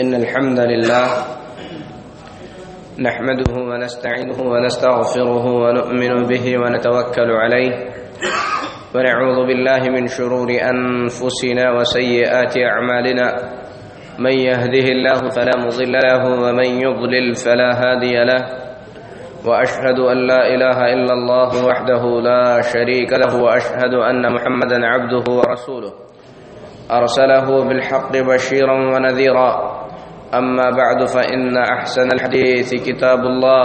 إن الحمد لله نحمده ونستعينه ونستغفره ونؤمن به ونتوكل عليه ونعوذ بالله من شرور أنفسنا وسيئات أعمالنا من يهده الله فلا مضل له ومن يضلل فلا هادي له وأشهد أن لا إله إلا الله وحده لا شريك له وأشهد أن محمدا عبده ورسوله. أرسله بالحق بشيرا ونذيرا. أما بعد فإن أحسن الحديث كتاب الله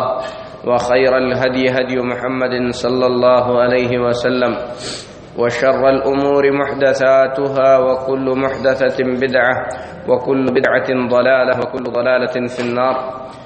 وخير الهدي هدي محمد صلى الله عليه وسلم. وشر الأمور محدثاتها وكل محدثة بدعة وكل بدعة ضلالة وكل ضلالة في النار.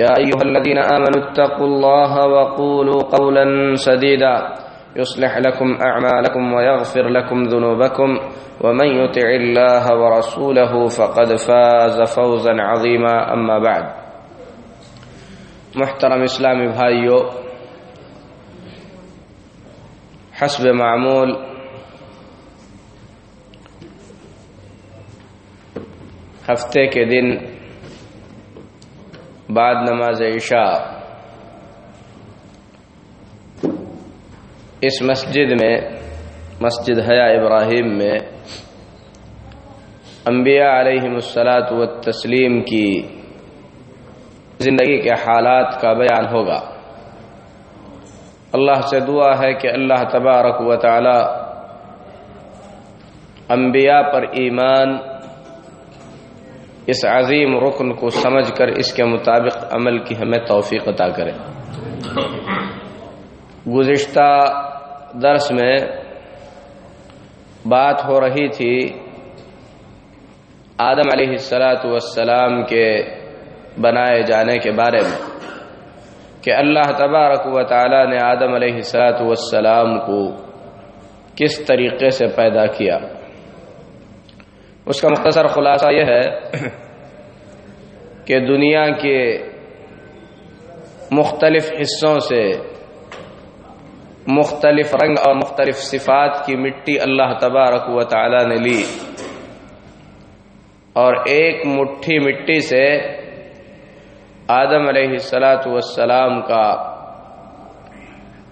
يا أيها الذين آمنوا اتقوا الله وقولوا قولا سديدا. يصلح لكم أعمالكم ويغفر لكم ذنوبكم. ومن يطع الله ورسوله فقد فاز فوزا عظيما. أما بعد. محترم اسلامی بھائیو، حسب معمول، ہفتے کے دن بعد نماز عشاء۔ اس مسجد میں، مسجد حیا ابراہیم میں انبیاء علیہ السلاط و تسلیم کی زندگی کے حالات کا بیان ہوگا۔ اللہ سے دعا ہے کہ اللہ تبارک و تعالی انبیاء پر ایمان اس عظیم رکن کو سمجھ کر اس کے مطابق عمل کی ہمیں توفیق عطا کرے۔ گزشتہ درس میں بات ہو رہی تھی آدم علیہ السلاۃ والسلام کے بنائے جانے کے بارے میں کہ اللہ تبارک و تعالی نے آدم علیہ السلاۃ والسلام کو کس طریقے سے پیدا کیا۔ اس کا مختصر خلاصہ یہ ہے کہ دنیا کے مختلف حصوں سے مختلف رنگ اور مختلف صفات کی مٹی اللہ تبارک و تعالی نے لی اور ایک مٹھی مٹی سے آدم علیہ السلاۃ والسلام کا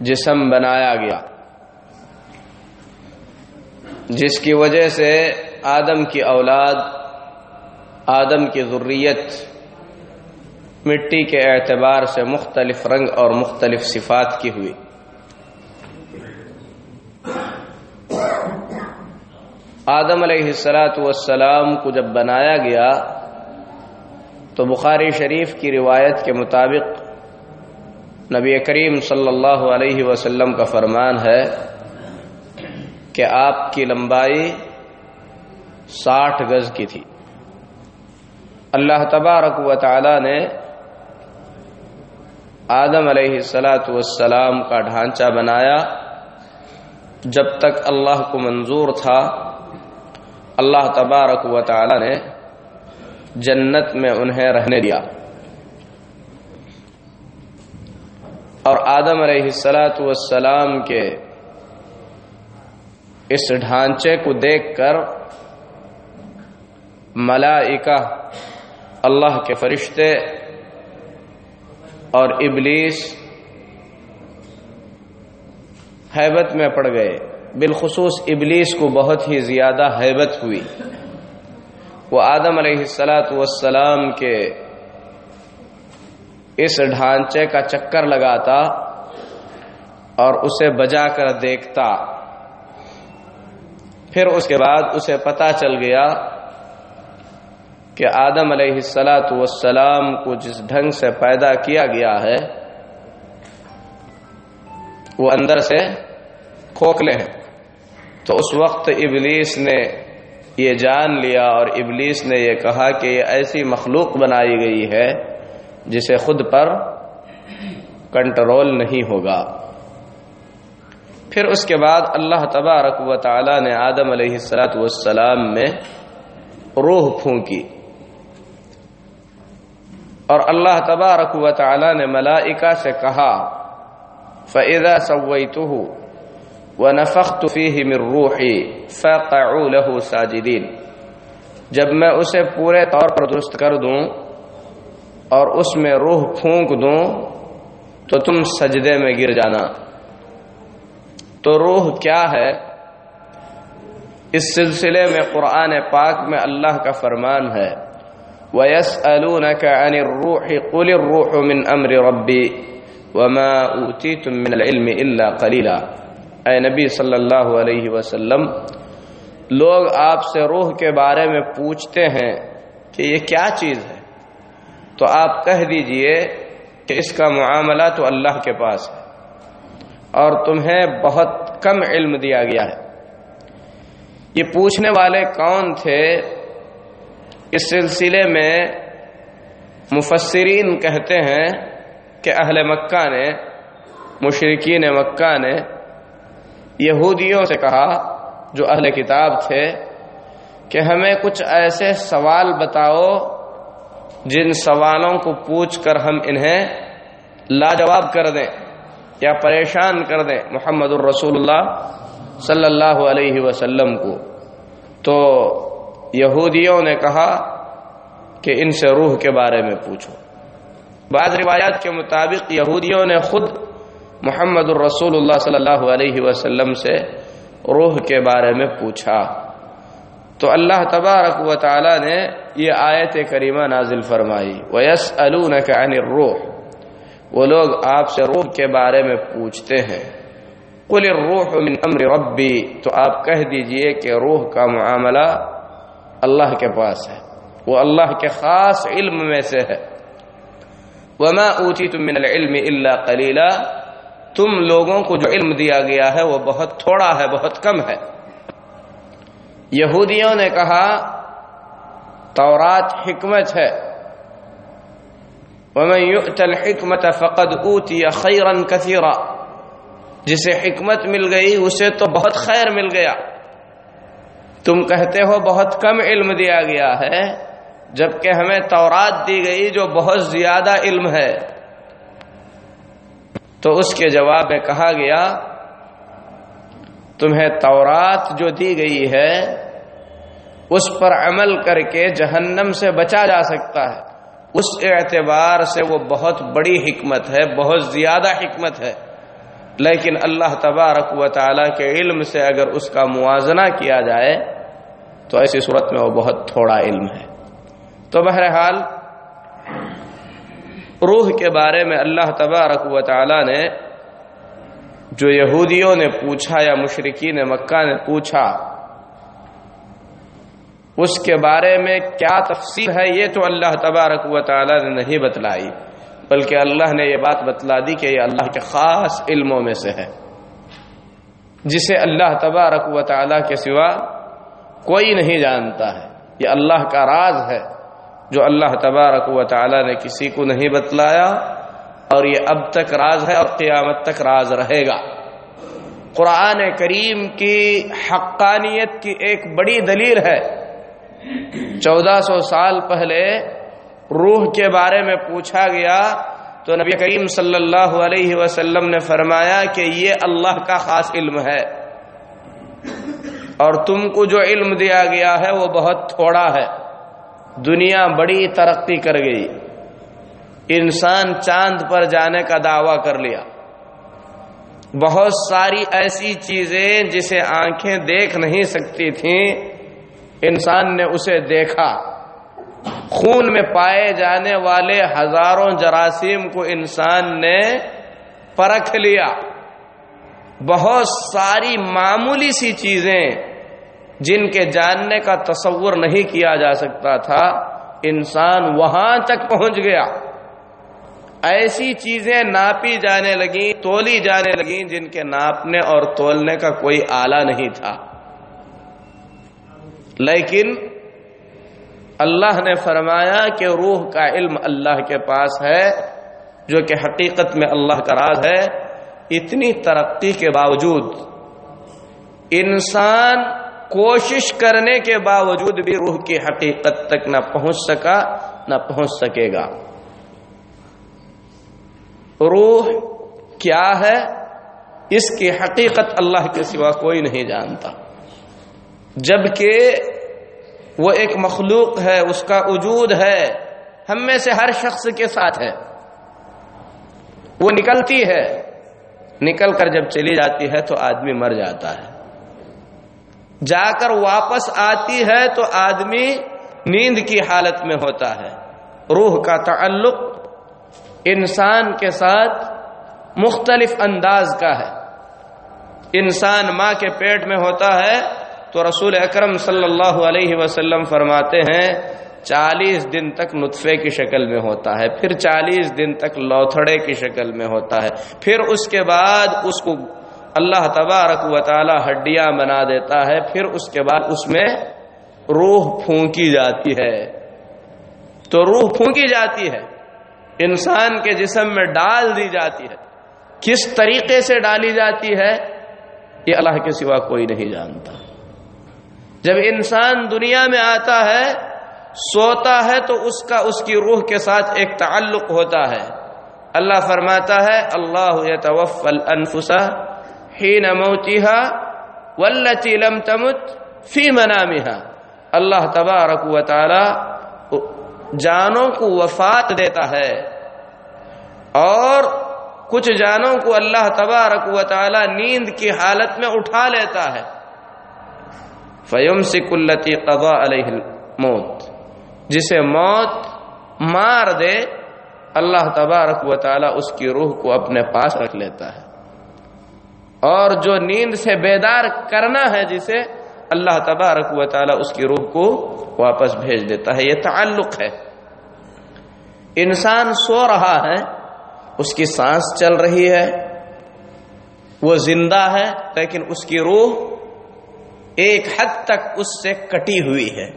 جسم بنایا گیا جس کی وجہ سے آدم کی اولاد، آدم کی ذریت مٹی کے اعتبار سے مختلف رنگ اور مختلف صفات کی ہوئی۔ آدم علیہ السلاۃ والسلام کو جب بنایا گیا، تو بخاری شریف کی روایت کے مطابق نبی کریم صلی اللہ علیہ وسلم کا فرمان ہے کہ آپ کی لمبائی ساٹھ گز کی تھی۔ اللہ تبارک و تعالی نے آدم علیہ السلاۃ والسلام کا ڈھانچہ بنایا۔ جب تک اللہ کو منظور تھا، اللہ تبارک و تعالی نے جنت میں انہیں رہنے دیا۔ اور آدم علیہ السلاۃ والسلام کے اس ڈھانچے کو دیکھ کر ملائکہ اللہ کے فرشتے اور ابلیس حیبت میں پڑ گئے۔ بالخصوص ابلیس کو بہت ہی زیادہ حیبت ہوئی۔ وہ آدم علیہ السلاۃ والسلام کے اس ڈھانچے کا چکر لگاتا اور اسے بجا کر دیکھتا۔ پھر اس کے بعد اسے پتا چل گیا کہ آدم علیہ السلاۃ والسلام کو جس ڈھنگ سے پیدا کیا گیا ہے، وہ اندر سے کھوکھلے ہیں۔ تو اس وقت ابلیس نے یہ جان لیا اور ابلیس نے یہ کہا کہ یہ ایسی مخلوق بنائی گئی ہے جسے خود پر کنٹرول نہیں ہوگا۔ پھر اس کے بعد اللہ تبارک و تعالی نے آدم علیہ السلاۃ والسلام میں روح پھونکی۔ اور اللہ تبارک و تعالی نے ملائکہ سے کہا، فَإِذَا سَوَّيْتُهُ وَنَفَخْتُ فِيهِ مِن رُوحِي فَقَعُوا لَهُ سَاجِدِينَ جب میں اسے پورے طور پر درست کر دوں اور اس میں روح پھونک دوں، تو تم سجدے میں گر جانا۔ تو روح کیا ہے؟ اس سلسلے میں قرآن پاک میں اللہ کا فرمان ہے۔ وَيَسْأَلُونَكَ عَنِ الرُّوحِ قُلِ الرُّوحُ مِنْ أَمْرِ رَبِّي وَمَا أُوتِيتُم مِّنَ الْعِلْمِ إِلَّا قَلِيلًا۔ اے نبی صلی اللہ علیہ وسلم، لوگ آپ سے روح کے بارے میں پوچھتے ہیں کہ یہ کیا چیز ہے؟ تو آپ کہہ دیجیے کہ اس کا معاملہ تو اللہ کے پاس ہے اور تمہیں بہت کم علم دیا گیا ہے۔ یہ پوچھنے والے کون تھے اس سلسلے میں مفسرین کہتے ہیں کہ اہل مکہ نے مشرقین مکہ نے یہودیوں سے کہا، جو اہل کتاب تھے، کہ ہمیں کچھ ایسے سوال بتاؤ جن سوالوں کو پوچھ کر ہم انہیں لاجواب کر دیں یا پریشان کر دیں محمد الرسول اللہ صلی اللہ علیہ وسلم کو۔ تو یہودیوں نے کہا کہ ان سے روح کے بارے میں پوچھو۔ بعض روایات کے مطابق یہودیوں نے خود محمد الرسول اللہ صلی اللہ علیہ وسلم سے روح کے بارے میں پوچھا۔ تو اللہ تبارک و تعالی نے یہ آیت کریمہ نازل فرمائی۔ ویس عن الروح، وہ لوگ آپ سے روح کے بارے میں پوچھتے ہیں۔ قل الروح من امر ربی تو آپ کہہ دیجیے کہ روح کا معاملہ اللہ کے پاس ہے۔ وہ اللہ کے خاص علم میں سے ہے۔ وما اوتیتم من العلم الا قلیلا تم لوگوں کو جو علم دیا گیا ہے، وہ بہت تھوڑا ہے، بہت کم ہے۔ یہودیوں نے کہا، تورات حکمت ہے۔ ومن يؤت الحکمت فقد اوتی خیرا کثیرا جسے حکمت مل گئی، اسے تو بہت خیر مل گیا۔ تم کہتے ہو بہت کم علم دیا گیا ہے، جبکہ ہمیں تورات دی گئی جو بہت زیادہ علم ہے۔ تو اس کے جواب میں کہا گیا، تمہیں تورات جو دی گئی ہے، اس پر عمل کر کے جہنم سے بچا جا سکتا ہے۔ اس اعتبار سے وہ بہت بڑی حکمت ہے، بہت زیادہ حکمت ہے۔ لیکن اللہ تبارک و تعالیٰ کے علم سے اگر اس کا موازنہ کیا جائے، تو ایسی صورت میں وہ بہت تھوڑا علم ہے۔ تو بہرحال، روح کے بارے میں اللہ تبارک و تعالیٰ نے جو یہودیوں نے پوچھا یا مشرقین مکہ نے پوچھا، اس کے بارے میں کیا تفصیل ہے، یہ تو اللہ تبارک و تعالی نے نہیں بتلائی۔ بلکہ اللہ نے یہ بات بتلا دی کہ یہ اللہ کے خاص علموں میں سے ہے۔ جسے اللہ تبارک و تعالی کے سوا کوئی نہیں جانتا ہے۔ یہ اللہ کا راز ہے جو اللہ تبارک و تعالی نے کسی کو نہیں بتلایا اور یہ اب تک راز ہے اور قیامت تک راز رہے گا۔ قرآن کریم کی حقانیت کی ایک بڑی دلیل ہے۔ چودہ سو سال پہلے روح کے بارے میں پوچھا گیا تو نبی کریم صلی اللہ علیہ وسلم نے فرمایا کہ یہ اللہ کا خاص علم ہے۔ اور تم کو جو علم دیا گیا ہے وہ بہت تھوڑا ہے۔ دنیا بڑی ترقی کر گئی۔ انسان چاند پر جانے کا دعویٰ کر لیا۔ بہت ساری ایسی چیزیں جسے آنکھیں دیکھ نہیں سکتی تھیں، انسان نے اسے دیکھا۔ خون میں پائے جانے والے ہزاروں جراثیم کو انسان نے پرکھ لیا۔ بہت ساری معمولی سی چیزیں جن کے جاننے کا تصور نہیں کیا جا سکتا تھا، انسان وہاں تک پہنچ گیا۔ ایسی چیزیں ناپی جانے لگیں، تولی جانے لگیں جن کے ناپنے اور تولنے کا کوئی آلہ نہیں تھا۔ لیکن اللہ نے فرمایا کہ روح کا علم اللہ کے پاس ہے، جو کہ حقیقت میں اللہ کا راز ہے۔ اتنی ترقی کے باوجود، انسان کوشش کرنے کے باوجود بھی روح کی حقیقت تک نہ پہنچ سکا، نہ پہنچ سکے گا۔ روح کیا ہے؟ اس کی حقیقت اللہ کے سوا کوئی نہیں جانتا۔ جبکہ وہ ایک مخلوق ہے، اس کا وجود ہے۔ ہم میں سے ہر شخص کے ساتھ ہے۔ وہ نکلتی ہے۔ نکل کر جب چلی جاتی ہے تو آدمی مر جاتا ہے۔ جا کر واپس آتی ہے تو آدمی نیند کی حالت میں ہوتا ہے۔ روح کا تعلق انسان کے ساتھ مختلف انداز کا ہے۔ انسان ماں کے پیٹ میں ہوتا ہے تو رسول اکرم صلی اللہ علیہ وسلم فرماتے ہیں، چالیس دن تک نطفے کی شکل میں ہوتا ہے، پھر چالیس دن تک لوتھڑے کی شکل میں ہوتا ہے، پھر اس کے بعد اس کو اللہ تبارک و تعالی ہڈیاں بنا دیتا ہے، پھر اس کے بعد اس میں روح پھونکی جاتی ہے۔ تو روح پھونکی جاتی ہے، انسان کے جسم میں ڈال دی جاتی ہے۔ کس طریقے سے ڈالی جاتی ہے، یہ اللہ کے سوا کوئی نہیں جانتا۔ جب انسان دنیا میں آتا ہے، سوتا ہے تو اس کا، اس کی روح کے ساتھ ایک تعلق ہوتا ہے۔ اللہ فرماتا ہے، اللہ يتوفى الانفس حين موتها والتي لم تمت في منامها اللہ تبارک و تعالی جانوں کو وفات دیتا ہے۔ اور کچھ جانوں کو اللہ تبارک و تعالی نیند کی حالت میں اٹھا لیتا ہے۔ فیم سکلتی قبا علیہ موت جسے موت مار دے، اللہ تبارک و تعالی اس کی روح کو اپنے پاس رکھ لیتا ہے۔ اور جو نیند سے بیدار کرنا ہے جسے، اللہ تبارک و تعالی اس کی روح کو واپس بھیج دیتا ہے۔ یہ تعلق ہے۔ انسان سو رہا ہے، اس کی سانس چل رہی ہے، وہ زندہ ہے، لیکن اس کی روح ایک حد تک اس سے کٹی ہوئی ہے۔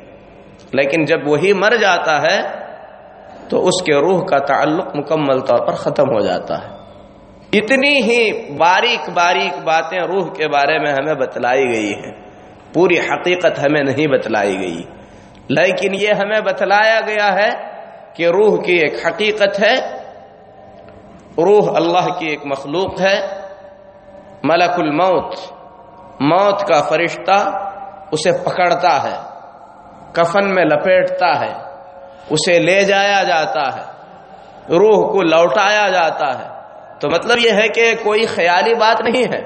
لیکن جب وہی مر جاتا ہے، تو اس کے روح کا تعلق مکمل طور پر ختم ہو جاتا ہے۔ اتنی ہی باریک باریک باتیں روح کے بارے میں ہمیں بتلائی گئی ہیں۔ پوری حقیقت ہمیں نہیں بتلائی گئی۔ لیکن یہ ہمیں بتلایا گیا ہے کہ روح کی ایک حقیقت ہے۔ روح اللہ کی ایک مخلوق ہے۔ ملک الموت۔ موت کا فرشتہ اسے پکڑتا ہے، کفن میں لپیٹتا ہے، اسے لے جایا جاتا ہے، روح کو لوٹایا جاتا ہے۔ تو مطلب یہ ہے کہ کوئی خیالی بات نہیں ہے،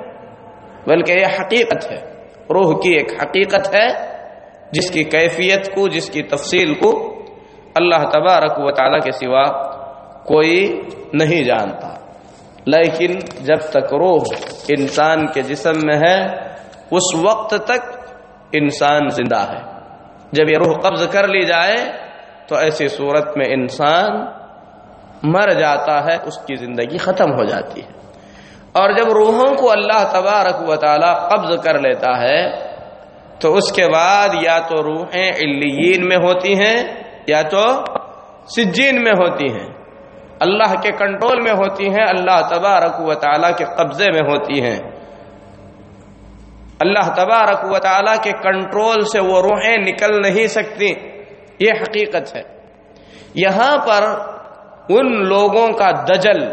بلکہ یہ حقیقت ہے۔ روح کی ایک حقیقت ہے، جس کی کیفیت کو، جس کی تفصیل کو اللہ تبارک و تعالیٰ کے سوا کوئی نہیں جانتا۔ لیکن جب تک روح انسان کے جسم میں ہے اس وقت تک انسان زندہ ہے۔ جب یہ روح قبض کر لی جائے تو ایسی صورت میں انسان مر جاتا ہے، اس کی زندگی ختم ہو جاتی ہے۔ اور جب روحوں کو اللہ تبارک و تعالی قبض کر لیتا ہے، تو اس کے بعد یا تو روحیں علیین میں ہوتی ہیں، یا تو سجین میں ہوتی ہیں۔ اللہ کے کنٹرول میں ہوتی ہیں، اللہ تبارک و تعالی کے قبضے میں ہوتی ہیں۔ اللہ تبارک و تعالی کے کنٹرول سے وہ روحیں نکل نہیں سکتی۔ یہ حقیقت ہے۔ یہاں پر ان لوگوں کا دجل،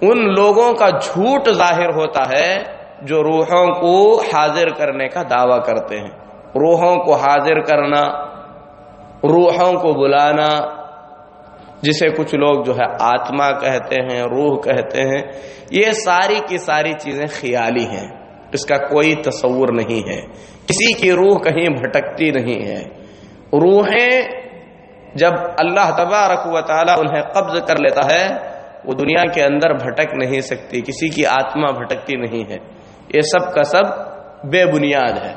ان لوگوں کا جھوٹ ظاہر ہوتا ہے جو روحوں کو حاضر کرنے کا دعویٰ کرتے ہیں۔ روحوں کو حاضر کرنا، روحوں کو بلانا، جسے کچھ لوگ جو ہے آتما کہتے ہیں، روح کہتے ہیں، یہ ساری کی ساری چیزیں خیالی ہیں۔ اس کا کوئی تصور نہیں ہے۔ کسی کی روح کہیں بھٹکتی نہیں ہے۔ روحیں جب اللہ تبارک و تعالی انہیں قبض کر لیتا ہے، وہ دنیا کے اندر بھٹک نہیں سکتی، کسی کی آتما بھٹکتی نہیں ہے۔ یہ سب کا سب بے بنیاد ہے۔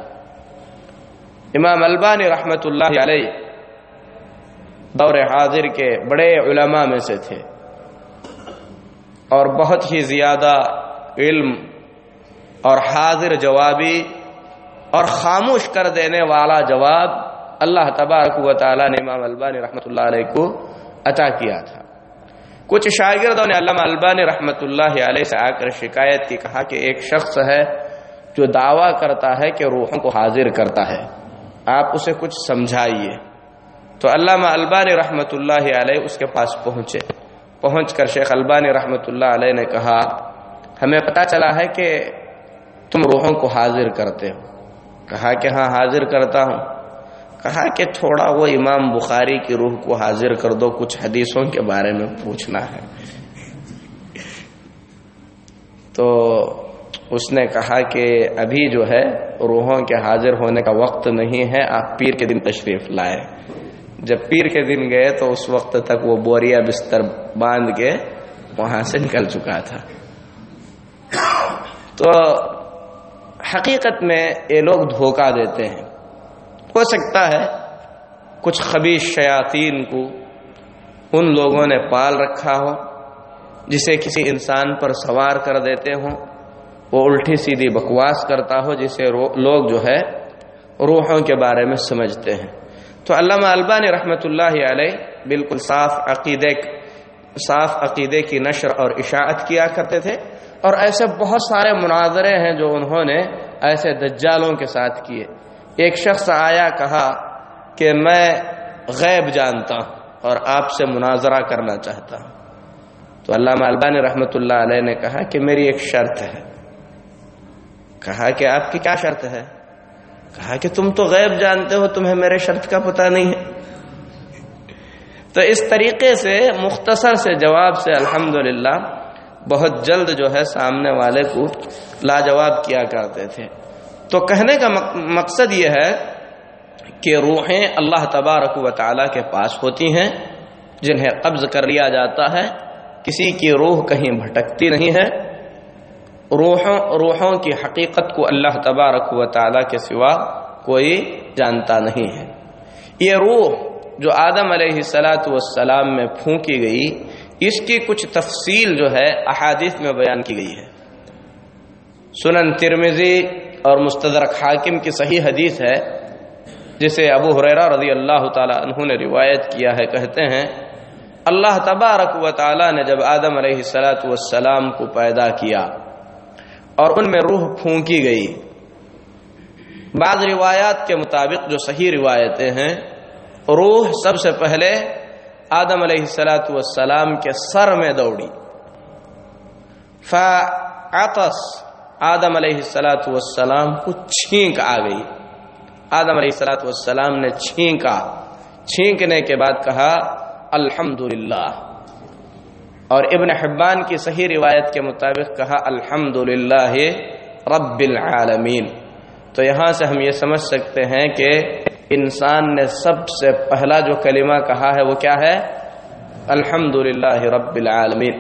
امام البانی رحمت اللہ علیہ دور حاضر کے بڑے علماء میں سے تھے۔ اور بہت ہی زیادہ علم اور حاضر جوابی اور خاموش کر دینے والا جواب اللہ تبارک و تعالیٰ نے امام البانی رحمۃ اللہ علیہ کو عطا کیا تھا۔ کچھ شاگردوں نے علامہ البانی رحمۃ اللہ علیہ سے آ کر شکایت کی، کہا کہ ایک شخص ہے جو دعویٰ کرتا ہے کہ روحوں کو حاضر کرتا ہے۔ آپ اسے کچھ سمجھائیے۔ تو علامہ البانی رحمۃ اللہ علیہ اس کے پاس پہنچے۔ پہنچ کر شیخ البانی رحمۃ اللہ علیہ نے کہا، ہمیں پتا چلا ہے کہ تم روحوں کو حاضر کرتے ہو۔ کہا کہ ہاں حاضر کرتا ہوں۔ کہا کہ تھوڑا وہ امام بخاری کی روح کو حاضر کر دو، کچھ حدیثوں کے بارے میں پوچھنا ہے۔ تو اس نے کہا کہ ابھی جو ہے، روحوں کے حاضر ہونے کا وقت نہیں ہے، آپ پیر کے دن تشریف لائے۔ جب پیر کے دن گئے تو اس وقت تک وہ بوریا بستر باندھ کے وہاں سے نکل چکا تھا۔ تو حقیقت میں یہ لوگ دھوکہ دیتے ہیں۔ ہو سکتا ہے کچھ خبیش شیاطین کو ان لوگوں نے پال رکھا ہو، جسے کسی انسان پر سوار کر دیتے ہوں، وہ الٹی سیدھی بکواس کرتا ہو، جسے لوگ جو ہے روحوں کے بارے میں سمجھتے ہیں۔ تو علامہ البانی رحمۃ اللہ علیہ بالکل صاف عقیدے صاف عقیدے کی نشر اور اشاعت کیا کرتے تھے۔ اور ایسے بہت سارے مناظرے ہیں جو انہوں نے ایسے دجالوں کے ساتھ کیے۔ ایک شخص آیا، کہا کہ میں غیب جانتا ہوں اور آپ سے مناظرہ کرنا چاہتا ہوں۔ تو علامہ البانی رحمۃ اللہ علیہ نے کہا کہ میری ایک شرط ہے۔ کہا کہ آپ کی کیا شرط ہے؟ کہا کہ تم تو غیب جانتے ہو، تمہیں میرے شرط کا پتہ نہیں ہے۔ تو اس طریقے سے مختصر سے جواب سے الحمد بہت جلد جو ہے سامنے والے کو لاجواب کیا کرتے تھے۔ تو کہنے کا مقصد یہ ہے کہ روحیں اللہ تبارک و تعالیٰ کے پاس ہوتی ہیں، جنہیں قبض کر لیا جاتا ہے۔ کسی کی روح کہیں بھٹکتی نہیں ہے۔ روحوں روحوں کی حقیقت کو اللہ تبارک و تعالیٰ کے سوا کوئی جانتا نہیں ہے۔ یہ روح جو آدم علیہ سلاۃ والسلام میں پھونکی گئی اس کی کچھ تفصیل جو ہے احادیث میں بیان کی گئی ہے۔ سنن ترمزی اور مستدرک حاکم کی صحیح حدیث ہے، جسے ابو حریرہ رضی اللہ تعالی عنہ نے روایت کیا ہے، کہتے ہیں، اللہ تبارک و تعالی نے جب آدم علیہ سلاۃ والسلام کو پیدا کیا اور ان میں روح پھونکی گئی، بعض روایات کے مطابق جو صحیح روایتیں ہیں، روح سب سے پہلے آدم علیہ السلاۃ والسلام کے سر میں دوڑی۔ فعطس، آدم علیہ السلاۃ والسلام کو چھینک آ گئی۔ آدم علیہ السلاۃ والسلام نے چھینکا۔ چھینکنے کے بعد کہا الحمد اور ابن حبان کی صحیح روایت کے مطابق کہا الحمد رب العالمین۔ تو یہاں سے ہم یہ سمجھ سکتے ہیں کہ انسان نے سب سے پہلا جو کلمہ کہا ہے وہ کیا ہے؟ الحمد رب العالمین۔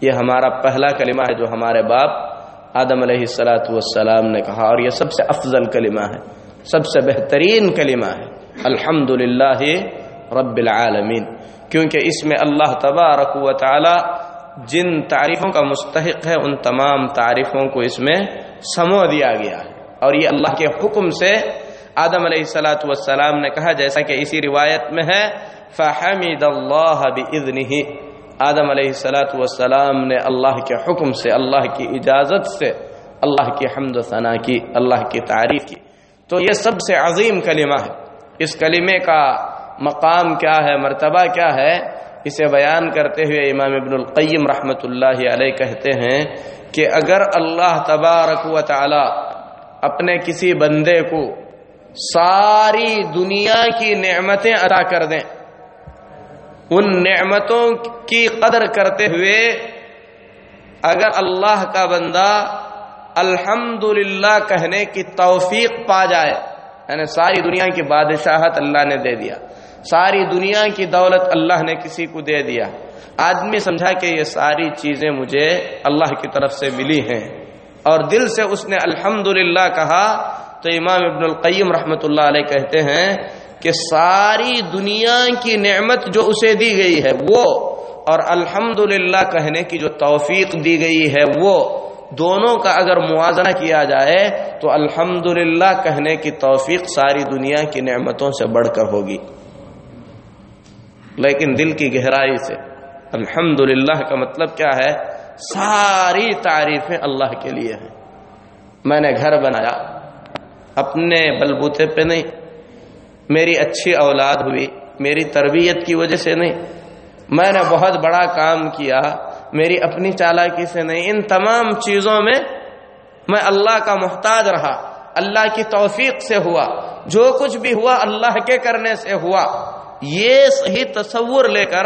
یہ ہمارا پہلا کلمہ ہے جو ہمارے باپ آدم علیہ السلاۃ والسلام نے کہا اور یہ سب سے افضل کلمہ ہے۔ سب سے بہترین کلمہ ہے۔ الحمد رب العالمین۔ کیونکہ اس میں اللہ تبارک و تعالی جن تعریفوں کا مستحق ہے، ان تمام تعریفوں کو اس میں سمو دیا گیا ہے۔ اور یہ اللہ کے حکم سے آدم علیہ السلاۃ والسلام نے کہا، جیسا کہ اسی روایت میں ہے، فحمد اللہ آدم علیہ السلاۃ والسلام نے اللہ کے حکم سے، اللہ کی اجازت سے، اللہ کی حمد و ثنا کی، اللہ کی تعریف کی۔ تو یہ سب سے عظیم کلمہ ہے۔ اس کلمے کا مقام کیا ہے، مرتبہ کیا ہے؟ اسے بیان کرتے ہوئے امام ابن القیم رحمۃ اللہ علیہ کہتے ہیں کہ اگر اللہ تبارک و تعالی اپنے کسی بندے کو ساری دنیا کی نعمتیں ادا کر دیں۔ ان نعمتوں کی قدر کرتے ہوئے اگر اللہ کا بندہ الحمد کہنے کی توفیق پا جائے یعنی ساری دنیا کی بادشاہت اللہ نے دے دیا، ساری دنیا کی دولت اللہ نے کسی کو دے دیا۔ آدمی سمجھا کہ یہ ساری چیزیں مجھے اللہ کی طرف سے ملی ہیں، اور دل سے اس نے الحمد کہا تو امام ابن القیم رحمۃ اللہ علیہ کہتے ہیں کہ ساری دنیا کی نعمت جو اسے دی گئی ہے وہ، اور الحمد کہنے کی جو توفیق دی گئی ہے وہ، دونوں کا اگر موازنہ کیا جائے تو الحمد کہنے کی توفیق ساری دنیا کی نعمتوں سے بڑھ کر ہوگی۔ لیکن دل کی گہرائی سے الحمد کا مطلب کیا ہے؟ ساری تعریفیں اللہ کے لیے ہیں۔ میں نے گھر بنایا۔ اپنے بلبوتے پہ نہیں۔ میری اچھی اولاد ہوئی، میری تربیت کی وجہ سے نہیں۔ میں نے بہت بڑا کام کیا، میری اپنی چالاکی سے نہیں۔ ان تمام چیزوں میں میں اللہ کا محتاج رہا، اللہ کی توفیق سے ہوا۔ جو کچھ بھی ہوا اللہ کے کرنے سے ہوا۔ یہ صحیح تصور لے کر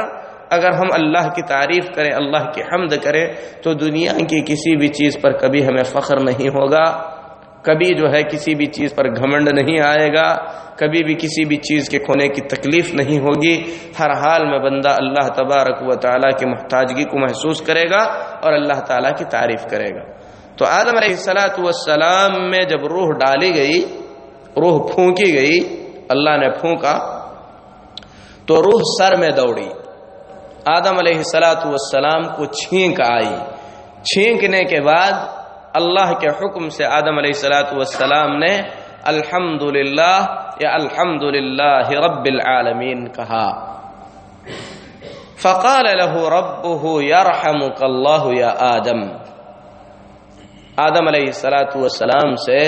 اگر ہم اللہ کی تعریف کریں، اللہ کی حمد کریں، تو دنیا کی کسی بھی چیز پر کبھی ہمیں فخر نہیں ہوگا۔ کبھی جو ہے کسی بھی چیز پر گھمنڈ نہیں آئے گا، کبھی بھی کسی بھی چیز کے کھونے کی تکلیف نہیں ہوگی۔ ہر حال میں بندہ اللہ تبارک و تعالیٰ کی محتاجگی کو محسوس کرے گا اور اللہ تعالیٰ کی تعریف کرے گا۔ تو آدم علیہ السلاۃ والسلام میں جب روح ڈالی گئی، روح پھونکی گئی، اللہ نے پھونکا، تو روح سر میں دوڑی۔ آدم علیہ السلاۃ والسلام کو چھینک آئی۔ چھینکنے کے بعد اللہ کے حکم سے آدم علیہ السلاۃ والسلام نے الحمد للہ یا الحمد للہ رب العالمین کہا۔ فقال له ربه يرحمك الله یا آدم۔ آدم علیہ السلاۃ والسلام سے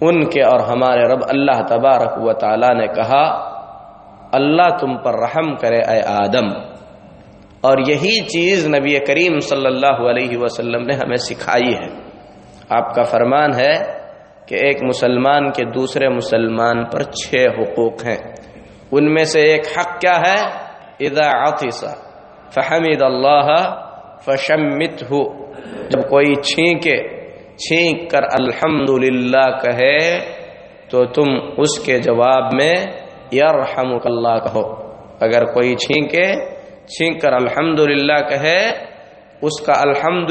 ان کے اور ہمارے رب اللہ تبارک و تعالی نے کہا، اللہ تم پر رحم کرے اے آدم۔ اور یہی چیز نبی کریم صلی اللہ علیہ وسلم نے ہمیں سکھائی ہے۔ آپ کا فرمان ہے کہ ایک مسلمان کے دوسرے مسلمان پر چھ حقوق ہیں۔ ان میں سے ایک حق کیا ہے؟ اذا عطسا فحمد اللہ فشمت ہو جب کوئی چھینکے، چھینک کر الحمد کہے، تو تم اس کے جواب میں یرحمک اللہ کہو۔ اگر کوئی چھینکے چھینک کر الحمد کہے، اس کا الحمد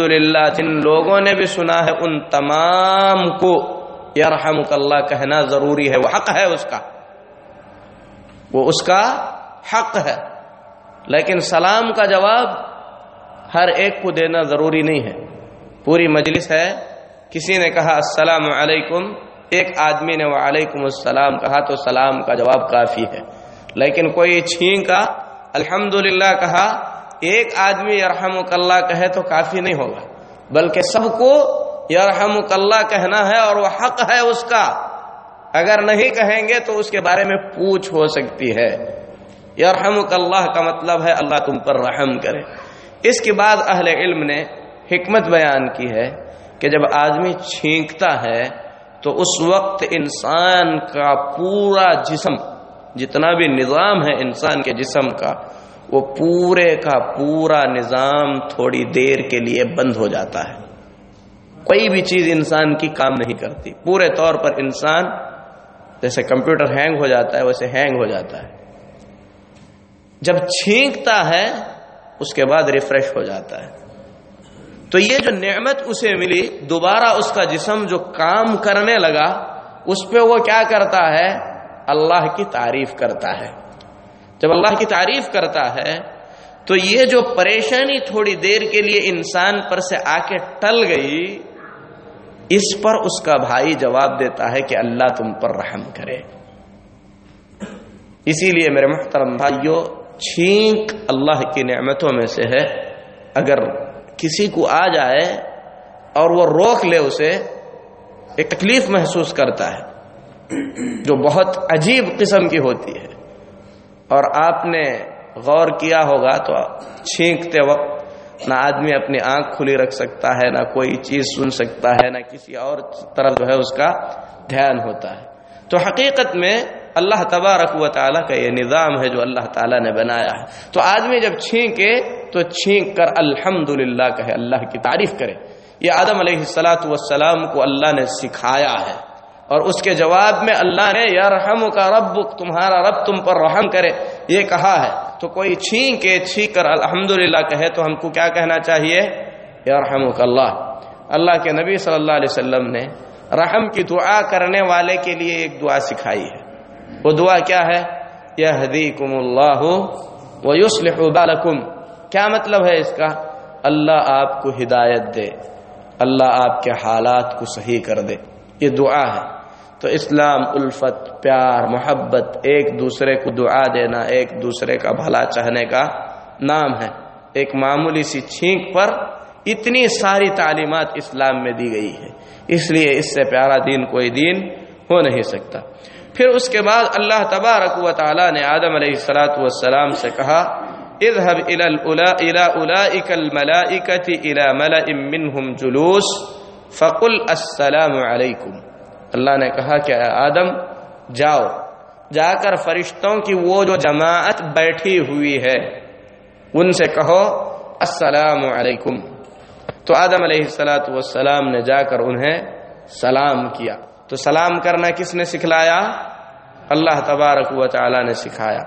جن لوگوں نے بھی سنا ہے، ان تمام کو یرحمک اللہ کہنا ضروری ہے، وہ حق ہے اس کا۔ وہ اس کا حق ہے۔ لیکن سلام کا جواب ہر ایک کو دینا ضروری نہیں ہے۔ پوری مجلس ہے، کسی نے کہا، السلام علیکم۔ ایک آدمی نے، وعلیکم السلام کہا، تو سلام کا جواب کافی ہے۔ لیکن کوئی چھین کا الحمد کہا، ایک آدمی یرحم اللہ کہے تو کافی نہیں ہوگا، بلکہ سب کو یرحم اللہ کہنا ہے اور وہ حق ہے اس کا۔ اگر نہیں کہیں گے تو اس کے بارے میں پوچھ ہو سکتی ہے۔ یرحم اللہ کا مطلب ہے اللہ تم پر رحم کرے۔ اس کے بعد اہل علم نے حکمت بیان کی ہے کہ جب آدمی چھینکتا ہے تو اس وقت انسان کا پورا جسم جتنا بھی نظام ہے انسان کے جسم کا، وہ پورے کا پورا نظام تھوڑی دیر کے لیے بند ہو جاتا ہے۔ کوئی بھی چیز انسان کی کام نہیں کرتی۔ پورے طور پر انسان جیسے کمپیوٹر ہینگ ہو جاتا ہے، ویسے ہینگ ہو جاتا ہے۔ جب چھینکتا ہے، اس کے بعد ریفریش ہو جاتا ہے۔ تو یہ جو نعمت اسے ملی، دوبارہ اس کا جسم جو کام کرنے لگا، اس پہ وہ کیا کرتا ہے؟ اللہ کی تعریف کرتا ہے۔ جب اللہ کی تعریف کرتا ہے، تو یہ جو پریشانی تھوڑی دیر کے لیے انسان پر سے آ کے ٹل گئی، اس پر اس کا بھائی جواب دیتا ہے کہ اللہ تم پر رحم کرے۔ اسی لیے میرے محترم بھائیوں چھینک اللہ کی نعمتوں میں سے ہے۔ اگر کسی کو آ جائے اور وہ روک لے اسے، ایک تکلیف محسوس کرتا ہے۔ جو بہت عجیب قسم کی ہوتی ہے۔ اور آپ نے غور کیا ہوگا تو چھینکتے وقت نہ آدمی اپنی آنکھ کھلی رکھ سکتا ہے، نہ کوئی چیز سن سکتا ہے، نہ کسی اور طرف جو ہے اس کا دھیان ہوتا ہے۔ تو حقیقت میں اللہ تبارک و تعالیٰ کا یہ نظام ہے جو اللہ تعالیٰ نے بنایا ہے۔ تو آدمی جب چھینکے تو چھینک کر الحمد للہ کہے، اللہ کی تعریف کرے۔ یہ آدم علیہ السلاۃ والسلام کو اللہ نے سکھایا ہے۔ اور اس کے جواب میں اللہ نے، یا رحم کا رب تمہارا رب تم پر رحم کرے. یہ کہا ہے. تو کوئی چھین کے چھین کر الحمد کہے تو ہم کو کیا کہنا چاہیے؟ یا رحم اللہ. اللہ کے نبی صلی اللہ علیہ وسلم نے رحم کی دعا کرنے والے کے لیے ایک دعا سکھائی ہے. وہ دعا کیا ہے؟ یہ اللہ وہ یوسلح بالکم. کیا مطلب ہے اس کا؟ اللہ آپ کو ہدایت دے. اللہ آپ کے حالات کو صحیح کر دے. یہ دعا ہے. تو اسلام، الفت، پیار، محبت، ایک دوسرے کو دعا دینا، ایک دوسرے کا بھلا چاہنے کا نام ہے۔ ایک معمولی سی چھینک پر اتنی ساری تعلیمات اسلام میں دی گئی ہے۔ اس لیے اس سے پیارا دین کوئی دین ہو نہیں سکتا۔ پھر اس کے بعد اللہ تبارک و تعالی نے آدم علیہ السلاۃ والسلام سے کہا، اذهب الى الى اولئك الملائكه الى ملئ منهم جلوس فقل السلام علیکم۔ اللہ نے کہا کہ آدم، جاؤ۔ جا کر فرشتوں کی وہ جو جماعت بیٹھی ہوئی ہے، ان سے کہو، السلام علیکم۔ تو آدم علیہ السلاۃ والسلام نے جا کر انہیں سلام کیا۔ تو سلام کرنا کس نے سکھلایا؟ اللہ تبارک و تعالی نے سکھایا۔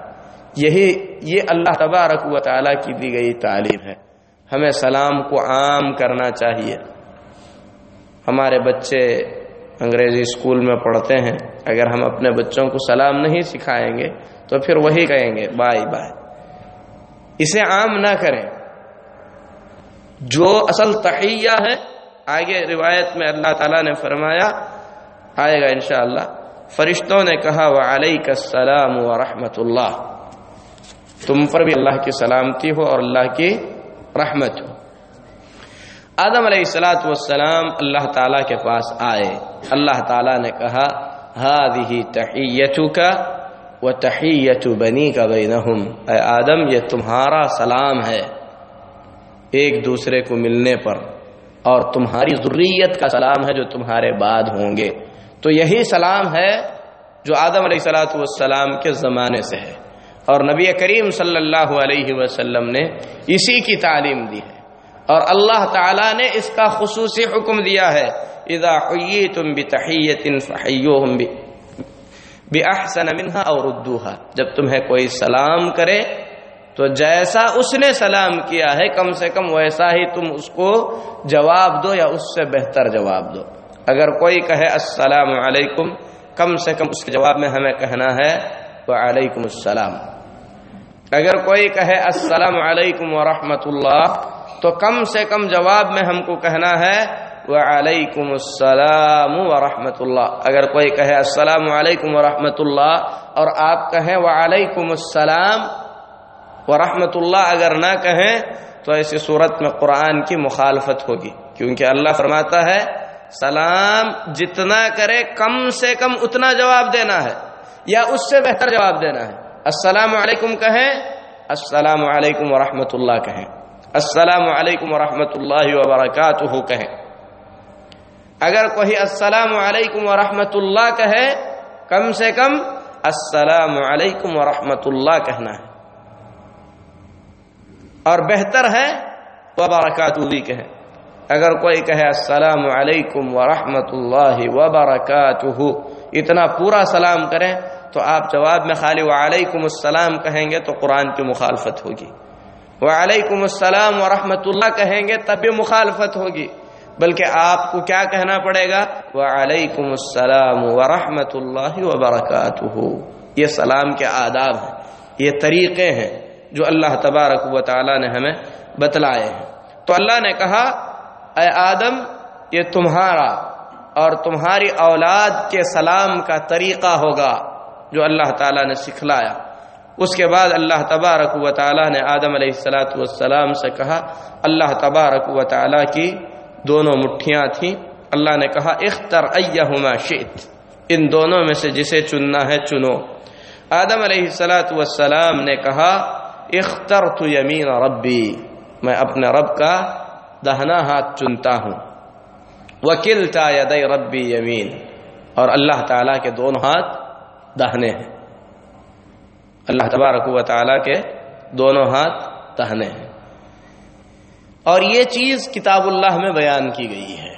یہی، یہ اللہ تبارک و تعالی کی دی گئی تعلیم ہے۔ ہمیں سلام کو عام کرنا چاہیے۔ ہمارے بچے انگریزی اسکول میں پڑھتے ہیں، اگر ہم اپنے بچوں کو سلام نہیں سکھائیں گے تو پھر وہی کہیں گے بائی بائی اسے عام نہ کریں۔ جو اصل تحیہ ہے، آگے روایت میں اللہ تعالیٰ نے فرمایا، آئے گا انشاءاللہ۔ فرشتوں نے کہا وہ علیہ السلام و رحمت اللہ۔ تم پر بھی اللہ کی سلامتی ہو اور اللہ کی رحمت ہو۔ آدم علیہ السلاۃ والسلام اللہ تعالیٰ کے پاس آئے۔ اللہ تعالیٰ نے کہا ہادی تحیت کا وہ تحیت بنی کا بینہم اے آدم، یہ تمہارا سلام ہے ایک دوسرے کو ملنے پر، اور تمہاری ضروریت کا سلام ہے جو تمہارے بعد ہوں گے۔ تو یہی سلام ہے جو آدم علیہ السلاۃ والسلام کے زمانے سے ہے۔ اور نبی کریم صلی اللہ علیہ وسلم نے اسی کی تعلیم دی ہے۔ اور اللہ تعالی نے اس کا خصوصی حکم دیا ہے۔ اذا حییتم بتحیت فحیوہم باحسن منها او ردوها جب تمہیں کوئی سلام کرے تو جیسا اس نے سلام کیا ہے، کم سے کم ویسا ہی تم اس کو جواب دو یا اس سے بہتر جواب دو۔ اگر کوئی کہے السلام علیکم، کم سے کم اس کے جواب میں ہمیں کہنا ہے، وعلیکم السلام۔ اگر کوئی کہے السلام علیکم ورحمۃ اللہ تو کم سے کم جواب میں ہم کو کہنا ہے، وعلیکم السلام ورحمۃ اللہ اگر کوئی کہے، السلام علیکم ورحمۃ اللہ اور آپ کہیں، وعلیکم السلام ورحمۃ اللہ اگر نہ کہیں، تو ایسی صورت میں قرآن کی مخالفت ہوگی۔ کیونکہ اللہ فرماتا ہے، سلام جتنا کرے، کم سے کم اتنا جواب دینا ہے، یا اس سے بہتر جواب دینا ہے۔ السلام علیکم کہیں، السلام علیکم ورحمۃ اللہ کہیں۔ السلام علیکم ورحمۃ اللہ وبرکاتہ کہیں۔ اگر کوئی السلام علیکم ورحمۃ اللہ کہے، کم سے کم السلام علیکم ورحمۃ اللہ کہنا ہے۔ اور بہتر ہے وبرکاتہ بھی کہیں۔ اگر کوئی کہے السلام علیکم ورحمۃ اللہ وبرکاتہ، اتنا پورا سلام کریں تو آپ جواب میں خالی وعلیکم السلام کہیں گے تو قرآن کی مخالفت ہوگی۔ وعلیکم السلام ورحمۃ اللہ کہیں گے تب بھی مخالفت ہوگی۔ بلکہ آپ کو کیا کہنا پڑے گا؟ وعلیکم السلام ورحمۃ اللہ وبرکاتہ۔ یہ سلام کے آداب ہیں، یہ طریقے ہیں جو اللہ تبارک و تعالی نے ہمیں بتلائے ہیں۔ تو اللہ نے کہا، اے آدم، یہ تمہارا اور تمہاری اولاد کے سلام کا طریقہ ہوگا جو اللہ تعالیٰ نے سکھلایا۔ اس کے بعد اللہ تبارک و تعالیٰ نے آدم علیہ السلاۃ والسلام سے کہا، اللہ تبارک و تعالیٰ کی دونوں مٹھیاں تھیں۔ اللہ نے کہا، اختر ایہما شئت، ان دونوں میں سے جسے چننا ہے چنو۔ آدم علیہ السلاۃ والسلام نے کہا اختر تو یمین ربی، میں اپنے رب کا دہنا ہاتھ چنتا ہوں۔ وکیل تا ربی یمین، اور اللہ تعالیٰ کے دونوں ہاتھ دہنے ہیں۔ اللہ تبارک و تعالیٰ کے دونوں ہاتھ دہنے ہیں۔ اور یہ چیز کتاب اللہ میں بیان کی گئی ہے۔